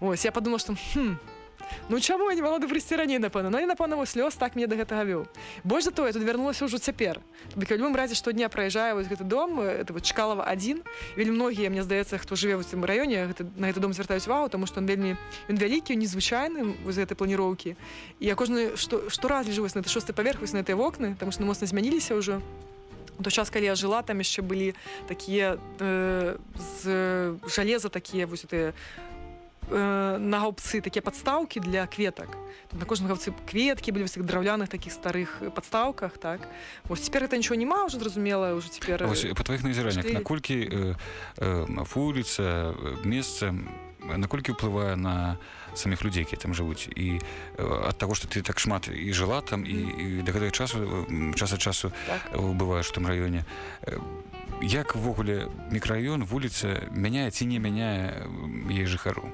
ось я подумала что хм, ну чаму я не могла бы прыйсці раней напэўна? Я напэўна вось лёс так мне до гэтага вёў. За тое тут вярнулася ўжо цяпер. Ў любым разе штодня праязджаю вось гэты дом э, это вот чкалова адзін вельмі многія мне здаецца хто жыве в цым раёне на гэты дом звяртаюць увагу тому что он вельмі ён вялікі незвычайны з гэтай планіроўкі. Я кожны што што раз лежу вось на ты шосты паверх вось на этой вокны там што моцна змяніліся ўжо. У той час калі я жыла там яшчэ былі такія э, з жалеза такія вось гэтыя э, на гаўбцы такія падстаўкі для кветак. Тут на кожным гаўцы кветкі былі вось драўляных такіх старых падстаўках так. Вось цяпер это нічого няма ўжо зразумела ўжо цяпер па тваіх назіраннях наколькі э, э, вуліца месца наколькі ўплывае на самих людзей якія там жывуць і э, ад таго што ты так шмат і жыла там і, і да гэтага часу м, час ад часу Так. э, бываеш у тым раёне Э, як увогуле мікрараён вуліца мяняе ці не мяняе яе жыхару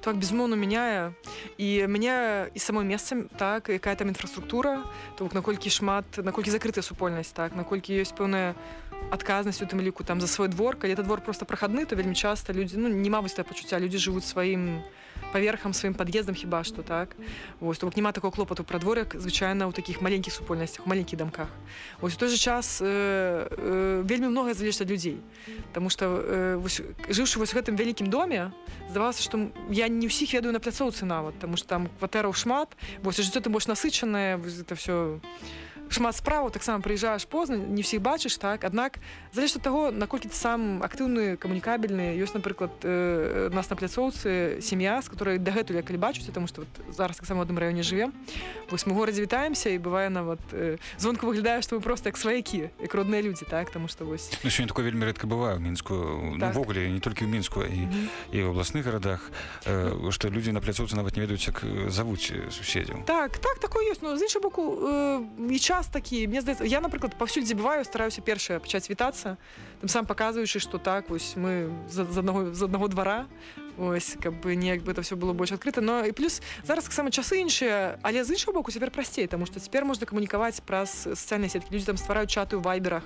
так безумоўна мяняе і мяне і само месца так якая там інфраструктура то бок наколькі шмат наколькі закрытая супольнасць так наколькі ёсць пэўная адказнасць у тым ліку там за свой двор. Калі это двор просто прахадны то вельмі часта людзі ну не мабыць пачуцця людзі жывуць сваім паверхам сваім пад'ездам хіба што так. Вось то бок няма такого клопату пра дворак звычайна ў такіх маленькіх супольнасцях маленькіх дамках ось у той же час э, э, вельмі многае залежыць ад людзей Таму что э, вось, жыўшы вось у гэтым вялікім доме здавалася што я не ўсіх ведаю на пляцоўцы нават тому что там кватэраў шмат вось жыццё ты больш насычанае это все шмат справаў таксама прыязджаеш позна не всіх бачыш так аднак залежыць ад таго наколькі ты сам актыўны камунікабельны ёсць напрыклад э, нас на пляцоўцы сям'я з которой дагэтуль калі бачуся тому что вот зараз таксама в адным раёне жывем вось мы горадзе вітаемся і бывае нават э, звонку выглядае што мы просто як сваякі як родныя людзі так тому что вось Ну, сёння такое вельмі рэдка бывае мінску Так. увогуле не толькі ў мінску і Мгм. і ў абласных гарадах э, што людзі на пляцоўцы нават не ведаюць як э, завуць э, суседзяў Так, так, такое ёсць. Ну, з іншого боку, э, і час такі. Мне здаецца, я, напрыклад, паўсюль дзе бываю, стараюся першая пачаць вітацца, тым сам паказваючы, што так, вось мы з, з, аднаго, з аднаго двара, ось, каб бы неяк бы это все было больш адкрыта. Но і плюс зараз таксама часы іншыя, але з іншого боку цяпер прасцей, таму што цяпер можна камунікаваць праз сацыяльныя сеткі. Людзі там ствараюць чаты ў вайберах.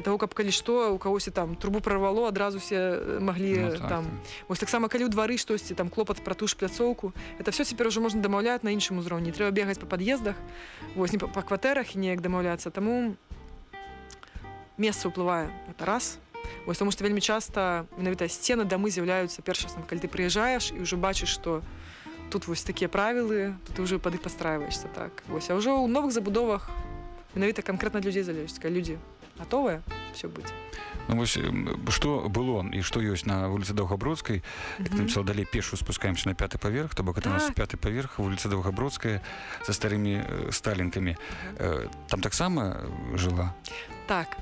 Для таго, каб калі што, у кагосьці там трубу прорвало, адразу все маглі Ну, ну, так, там так. Вось таксама калі ў двары штосьці там клопат пра ту ж пляцоўку это все цяпер уже можна дамаўляць на іншым узроўні трэба бегаць па пад'ездах вось не па, па кватэрах і неяк дамаўляцца таму месца ўплывае это раз. Вось тому што вельмі часта менавіта сцены дамы з'яўляюцца першасным калі ты прыязджаеш і ўжо бачыш што тут вось такія правілы ты уже пад іх пастраиваешься так. Вось а ўжо ў новых забудовах менавіта канкрэтна людзей залежыць калі людзі гатовыя все быць Ну, вось, што было і што ёсць на вуліцы Даўгабродскай як Мгм. напісал далей пешу спускаемся на пяты паверх то бок это у нас Так. пяты паверх вуліца Даўгабродская са старымі э, сталінкамі Э, там таксама э, жыла Так.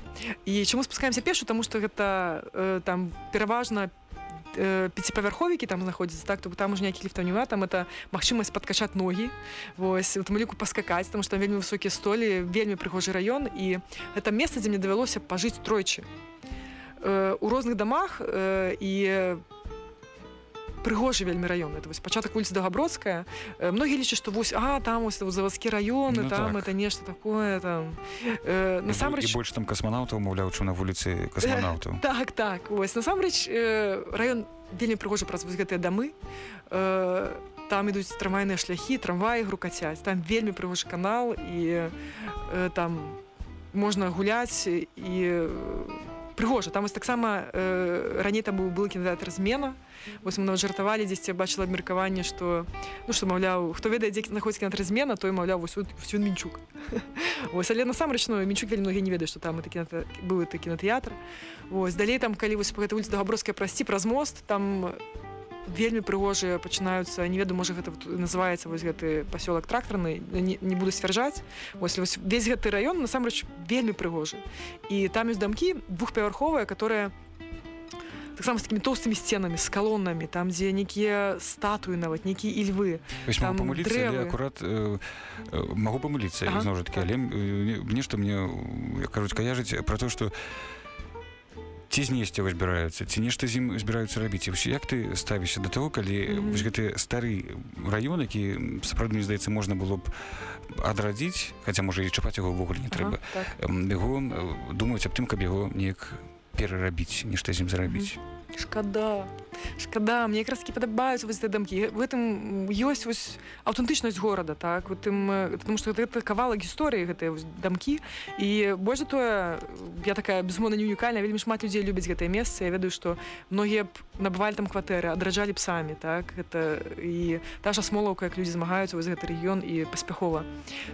І чаму спускаемся пешу, таму што гэта э, там пераважна э, пяціпавярховікі там знаходзяцца так то там уже ніякіх ліфтаў няма там это магчымасць падкачаць ногі вось у тамліку паскакаць там там вельмі высокія столі вельмі прыгожы раён і гэта месца дзе мне давялося пажыць тройчы э, у розных дамах э, і прыгожы вельмі раён это вось пачатак вуліцы дагабродская э, многія лічаць што вось а там вось заводскі раён Ну там так. это нешта такое там э, насамрэч больш там касманаўтаў маўляў чым на вуліцы касманаўтаў Так, так, вось насамрэч э, раён вельмі прыгожы праз вось гэтыя дамы. Э, там ідуць трамвайныя шляхі, трамваі грукацяць. Там вельмі прыгожы канал і э, там можна гуляць і э, прыгожа. Там вось таксама э, раней там быў был кінотэатр змена. Вось мы нават жартавалі дзесьці бачыла абмеркаванне, што ну што маўляў, хто ведае, дзе знаходзіць кінотэатр змена, той маўляў вось мінчук. Вось але насамрэч ну, мінчук вельмі многія не ведаюць, што там кіноте... быў это кінотэатр. Вось далей там калі вось па гэтай вуліцы Дагаброская прасці праз мост там вельмі прыгожыя пачынаюцца не ведаю можа гэта вот называецца вось гэты пасёлак трактарны не, не буду сцвярджаць вось, вось весь гэты раён насамрэч вельмі прыгожы і там ёсць дамкі двухпавярховыя которые таксама з такімі тоўстымі сценамі з калонамі там дзе нейкія статуі нават нейкія і львы Вось там могу памыліцца але дрэвы. акурат э, э, магу памыліцца Ага, зноў жа такі так. але э, нешта мне кажуць каяжыць пра то што ці знесці вось збіраюцца ці нешта з ім збіраюцца рабіць І вось як ты ставішся да таго калі Мгм. вось гэты стары раён які сапраўды мне здаецца можна было б адрадзіць хаця можа і чапаць яго ўвогуле не трэба так. Яго э, думаюць аб тым каб яго неяк перарабіць нешта з ім зарабіць шкада шкада мне якраз таки падабаюцца вось дамкі в этом ёсць вось аўтэнтычнасць горада так? Вот тым потому что гэта кавалак гісторыі гэтыя дамкі і больш за тое я такая безумоўна не унікальная вельмі шмат людзей любяць гэтае месца я ведаю што многія б набывалі там кватэры адраджалі б самі так? Это і та ж асмолаўка як людзі змагаюцца вось гэты рэгіён і паспяхова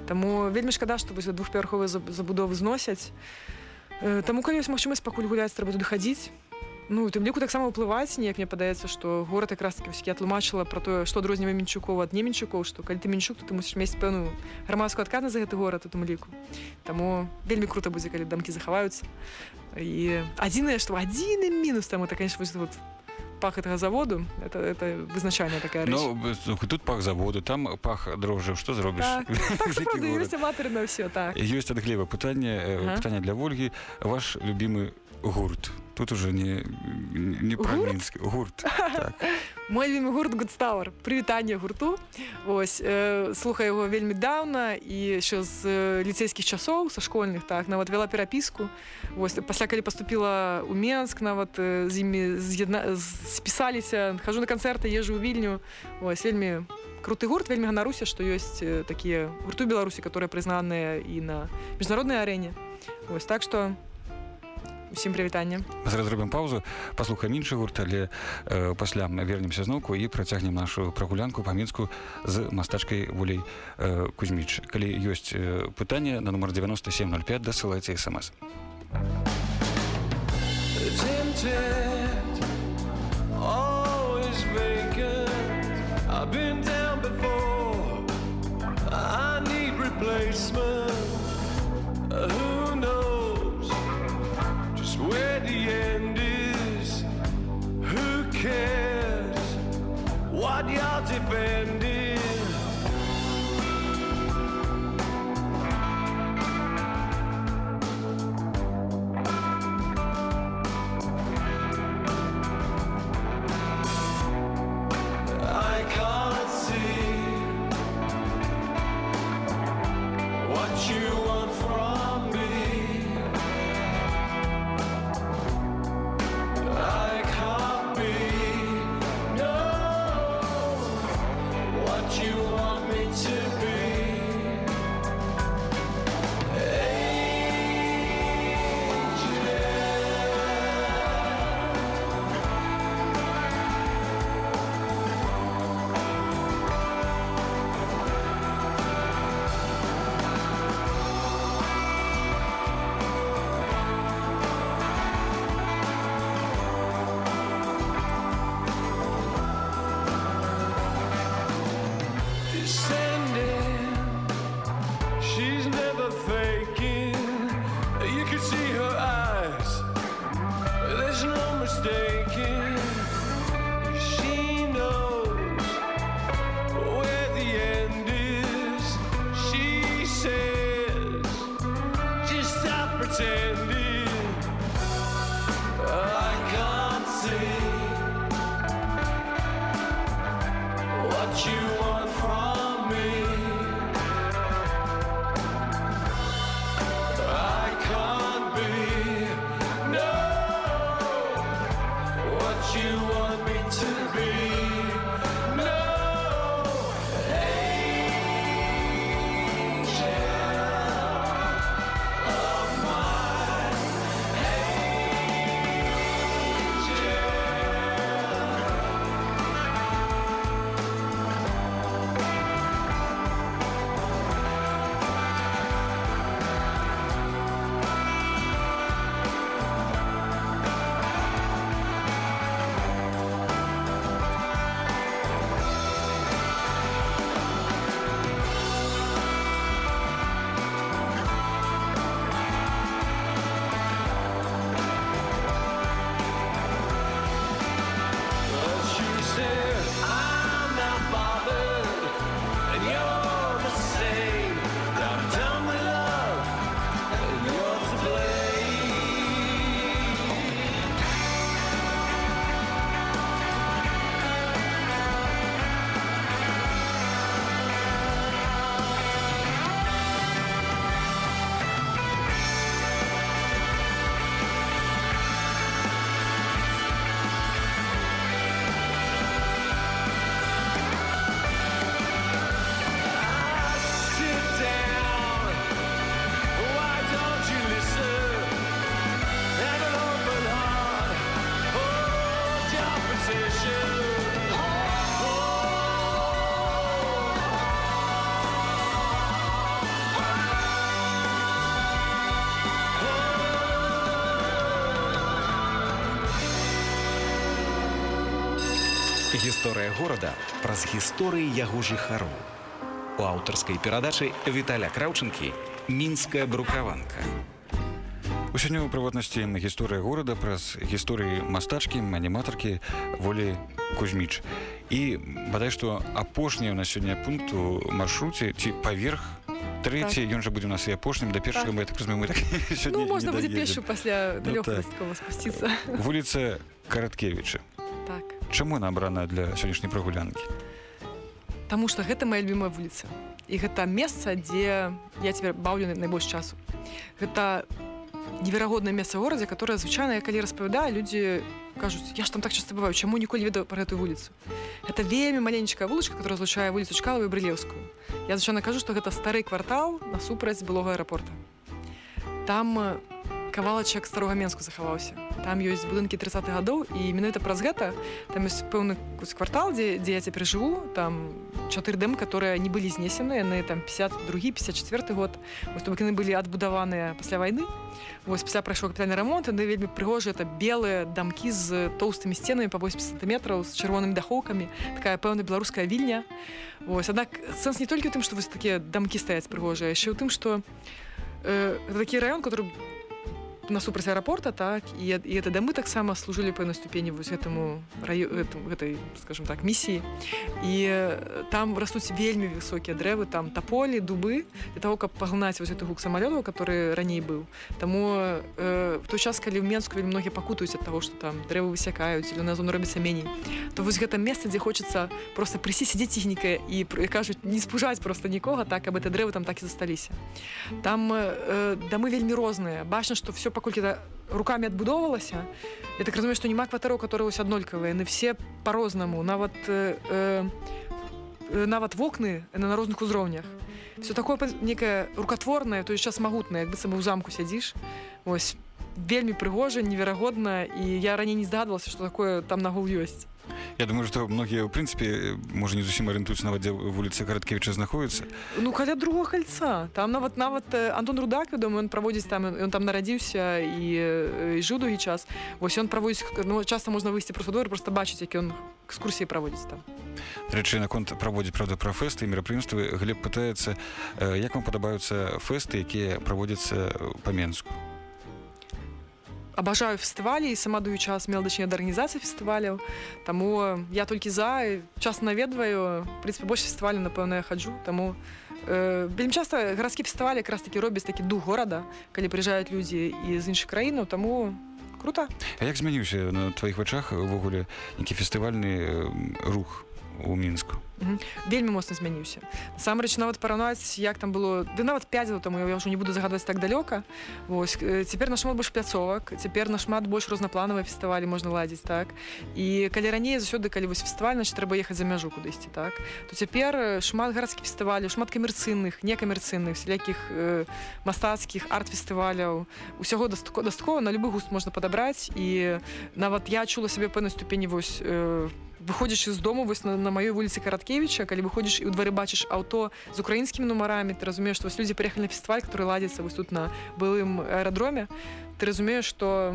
Таму вельмі шкада што вось двухпавярховыя заб- забудовы зносяць Таму калі ёсць магчымасць пакуль гуляць трэба туды хадзіць Ну тым ліку таксама ўплываць неяк мне падаецца што горад якраз таки я тлумачыла про тое што адрознівае мінчукоў ад не мінчукоў што калі ты мінчук то ты мусіш мець пэўную грамадскую адказнасць за гэты горад у тым ліку Таму вельмі круто будзе калі дамкі захаваюцца. І адзінае што адзіны мінус там это конечно вось вот пах гэтага заводу это это вызначальная такая рэч Ну, тут пах заводу там пах дрожжаў што зробіш так, так ёсць аматары на ўсё так. Ёсць ад глеба пытанне Ага. ага. пытанне для ольгі ваш любимы гурт. Тут уже не не про Гурт? мінск гурт так. мой любимый гурт гудстауэр. Прывітанне гурту. Ось э, слухаю его вельмі даўна і еще з э, ліцейскіх часоў са школьных так. Нават вяла перапіску ось пасля калі поступила у менск нават э, з імі з'ядна з- спісаліся хожу на канцэрты езжу ў вільню ось вельмі круты гурт вельмі ганаруся што ёсць э, такія гурты беларусі которые прызнаныя і на міжнароднай арэне ось так что усім прывітанне зараз зробім паузу. Паслухаем іншы гурт але э, пасля вернемся зноўку і працягнем нашу прагулянку па мінску з мастачкай волей э, кузьміч. Калі ёсць э, пытанне на нумар 9705 дасылайце смс. Tempted, always vacant. I've been cares what you're defending? Гісторыя горада праз гісторыі яго жыхароў. У аўтарскай перадачы Віталя Краўчынкі мінская брукаванка. У сёння у прыватнасці гісторыя горада праз гісторыі мастачкі аніматаркі волі кузьміч і бадай што апошні ў нас сёння пункт у маршруце ці паверх трэці ён жа будзе у нас і апошнім да першага Так. мы я так разумею мы так сёння Ну, можна будзе пешшу пасля Ну, так. спусціцца. вуліца караткевіча Так. Чаму яна абрана для сённяшняй прагулянкі Таму што гэта моя любимая вуліца. І гэта месца, дзе я цяпер баўлю най- найбольш часу. Гэта неверагоднае месца ў горадзе, которое звычайна я калі распавядаю, людзі кажуць, я ж там так часто бываю, чаму ніколі ведаю пра гэтую вуліцу. Гэта вельмі маленечкая вулачка, которая злучае вуліцу Чкалаву і Брылеўскую. Я звычайна кажу, што гэта стары квартал насупраць былога аэрапорта. Там кавалачак старога менску захаваўся. Там ёсць будынкі 30-х гадоў і менавіта праз гэта там ёсць пэўны квартал, дзе, дзе я цяпер жыву, там чатыры дэм, которые не былі знесены, яны там 52 54 год. Вось то бок яны былі адбудаваныя пасля вайны. Вось пасля прайшоў капітальны рамонт, яны вельмі прыгожыя, это белыя дамкі з тоўстымі сценамі па 80 сантиметраў з чырвонымі дахоўкамі, такая пэўна беларуская вільня. Вось аднак сэнс не толькі ў тым, што вось такія дамкі стаяць прыгожыя, яшчэ ў тым, што э, это такі раён, который насупраць аэрапорта так і, і это дамы таксама служылі пэўнай ступені вось гэтаму раю, гэту, гэтай скажем так місіі і э, там растуць вельмі высокія дрэвы там таполі дубы. Для того каб пагнаць вось гэты гук самалётаў который раней быў таму э, в той час калі ў менску вельмі многія пакутаюць ад таго што там дрэвы высякаюць или на зону робіцца меней то вось гэта месца дзе хочацца просто прысі сядзець ціхенька і кажуць не спужаць просто нікога так каб это дрэвы там так і засталіся там э, дамы вельмі розныя бачна што все паколькі да руками адбудоўвалася я так разумею што няма кватароў которые вось аднолькавыя яны все по-рознаму нават э, э, э, нават вокны яны на розных узроўнях все такое некае рукатворнае то час магутнае як быццам бы ў замку сядзіш ось вельмі прыгожа неверагодна і я раней не здагадвалася што такое там нагул ёсць. Я думаю што многія ў прынцыпе можа не зусім арыентуюцца нават дзе вуліца караткевіча знаходіцца Ну каля другого кальца. Там нават нават Антон рудак вядома ён праводзіць там ён там нарадзіўся і, і жыў доўгі час. Вось ён праводзіць ну, часто можна выйсці просто двор просто бачыць як ён экскурсіі праводзіць там. Рэчы наконт праводзіць правда пра фэсты мерапрыемствы глеб пытаецца як вам падабаюцца фэсты якія праводзяцца па менску абажаю фестывалі і сама даю час мела дачынення да арганізацыі фестываляў таму э, я толькі за час наведваю прынцыпе больш фестывалю напэўна я хаджу таму э, вельмі часта гарадскі фестывалі якраз такі робяць такі дух горада калі прыязджаюць людзі і з іншых краінаў таму круто. А як змяніўся на тваіх вачах увогуле які фестывальны рух у мінску. Вельмі моцна змяніўся. Насамрэч нават параўнаць як там было ды нават 5 год таму я ўжо не буду загадваць так далёка. Вось э, цяпер нашмат больш пляцовак цяпер нашмат больш рознапланавыя фестывалі можна ладзіць так? І калі раней заўсёды калі вось фестываль значит трэба ехаць за мяжу кудысьці так? То цяпер э, шмат гарадскіх фестываляў шмат камерцыйных некамерцыйных сялякіх э, мастацкіх арт-фестываляў. Усяго дастаткова дастаткова на любы густ можна падабраць. І нават я чула сябе пэўнай ступені вось э, выходзячы з дому вось на, на маёй вуліцы караткевіча калі выходзіш і ў двары бачыш аўто з украінскімі нумарамі ты разумееш што вось людзі прыехалі на фестываль который ладзіцца вось тут на былым аэрадроме ты разумееш што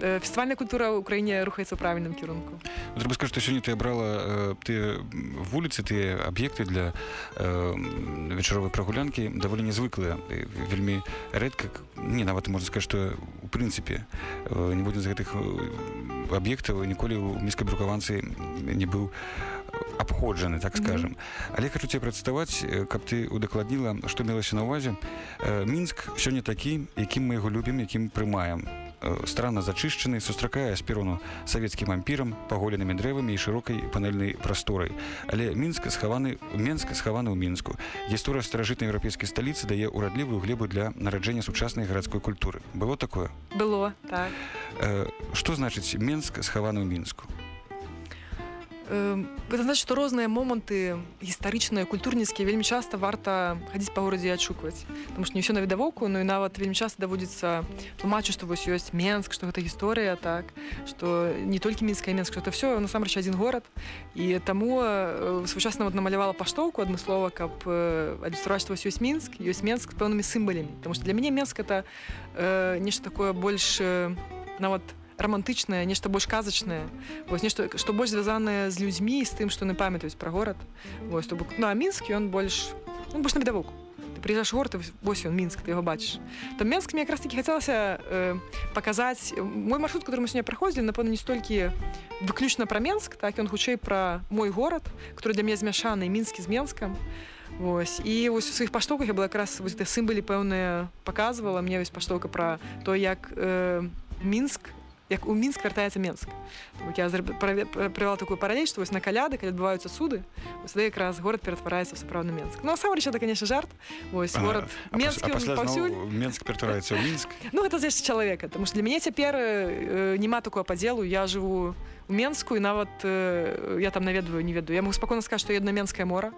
фестывальная культура ў краіне рухаецца ў правільным кірунку Ну, трэба сказаць што сёння ты абрала э, ты вуліцы тыя аб'екты для э, вечаровай прагулянкі даволі нязвыклыя вельмі рэдка не нават можна сказаць што у прынцыпе э, ніводзін з гэтых аб'ектаў ніколі ў мінскай брукаванцы не быў абходжаны так скажем. Але я хочу тебе прадставаць э, каб ты удакладніла што мелася на ўвазе. Э, мінск сёння такі якім мы яго любім якім прымаем. Э, странно зачышчаны сустракае аспірону савецкім ампірам паголенымі дрэвамі і шырокай панельнай прасторай. Але мінск схаваны менск схаваны ў мінску. Гісторыя старажытнай еўрапейскай сталіцы дае ўрадлівую глебу для нараджэння сучаснай гарадской культуры. Было такое? Было так. Што значыць менск схаваны ў мінску Э, Гэта значит, што розныя моманты гістарычныя культурніцкія вельмі часта варта хадзіць па горадзе і адшукваць Таму што не ўсё на відавоку ну і нават вельмі часта даводзіцца тлумачыць што вось ёсць менск што гэта гісторыя так што не толькі мінская менск што это все насамрэч адзін горад і таму э, сучасна вот намалявала паштоўку адмыслова каб э, адлюстраваць што вось ёсць мінск ёсць менск пэўнымі сімбалямі Таму што для мяне менск это э, нешта такое больш э, нават романтычнае нешта больш казачнае вось нешта што больш звязанае з людзьмі з тым што яны памятаюць пра горад вось то бок ну а мінск ён больш ну, больш на відавоку ты приезжаешь город і вось- ён мінск ты яго бачыш то менск мне якраз таки хацелася э, паказаць мой маршрут который мы сёння праходзілі напэўна не столькі выключна пра менск так ён хутчэй пра мой горад который для мяне змяшаны мінскі з менскам Вось і вось у сваіх паштоўках я была якраз вось гэтыя сімбалі пэўныя паказвала мне вось паштоўка пра то як э, мінск як у мінск вяртаецца менск. Я зраб- праве- пра- прывяла такую паралель што вось на каляды калі адбываюцца суды тады якраз горад ператвараецца сапраўдны менск. Ну насамрэч это конечно жарт. Вось паўсюль зноў Менск ператвараецца Мінск Ну гэта зрэшты чалавека тому что для мяне цяпер э, няма такого падзелу я жыву у менску і нават э, я там наведваю не ведаю я могу спакойна сказаць што една менскае мора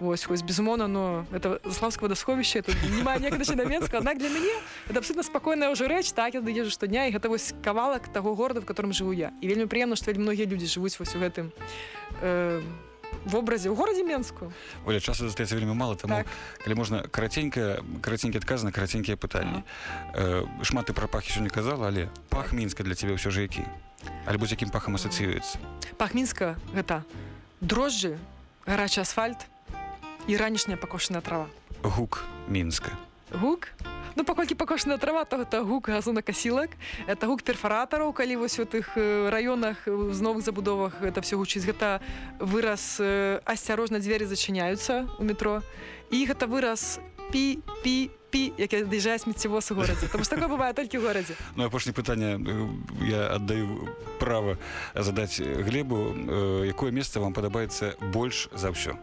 Вось, вось безумоўна но это заславского вадасховішча тут няма некалі на менску аднак для мяне это абсолютно спакойная ўжо рэч так я езжу штодня і гэта вось кавалак таго горада в котором жыву я. І вельмі прыемна што вельмі многія людзі жывуць вось у гэтым э, вобразе ў горадзе менску. Оля часу застаецца вельмі мала таму Так. калі можна караценька караценькі адказ на караценькія пытанні э, шмат ты пра пахі сёння казала але пах мінска для цябе ўсё ж які? Альбо з якім пахам асацыюецца пах мінска гэта дрожджы гарачы асфальт і ранішняя пакошаная трава. Гук мінска гук? Ну паколькі пакошаная трава то гэта гук газонакасілак это гук перфаратараў калі вось у тых э, раёнах э, з новых забудовах это все гучыць гэта выраз э, асцярожна дзверы зачыняюцца у метро. І гэта выраз пі пі пі які даязджае смеццевоз у горадзе там такое бывае толькі ў горадзе Ну апошняе пытанне э, я аддаю права задаць глебу э, якое месца вам падабаецца больш за ўсё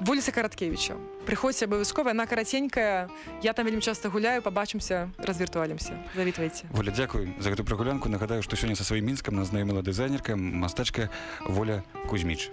вуліца караткевича прыходзьце абавязкова яна караценькая я там вельмі часта гуляю пабачымся развіртуалімся завітвайце Воля дзякуй за гэту прагулянку нагадаю што сёння са сваім мінскам нас знаёміла дызайнерка мастачка воля кузьміч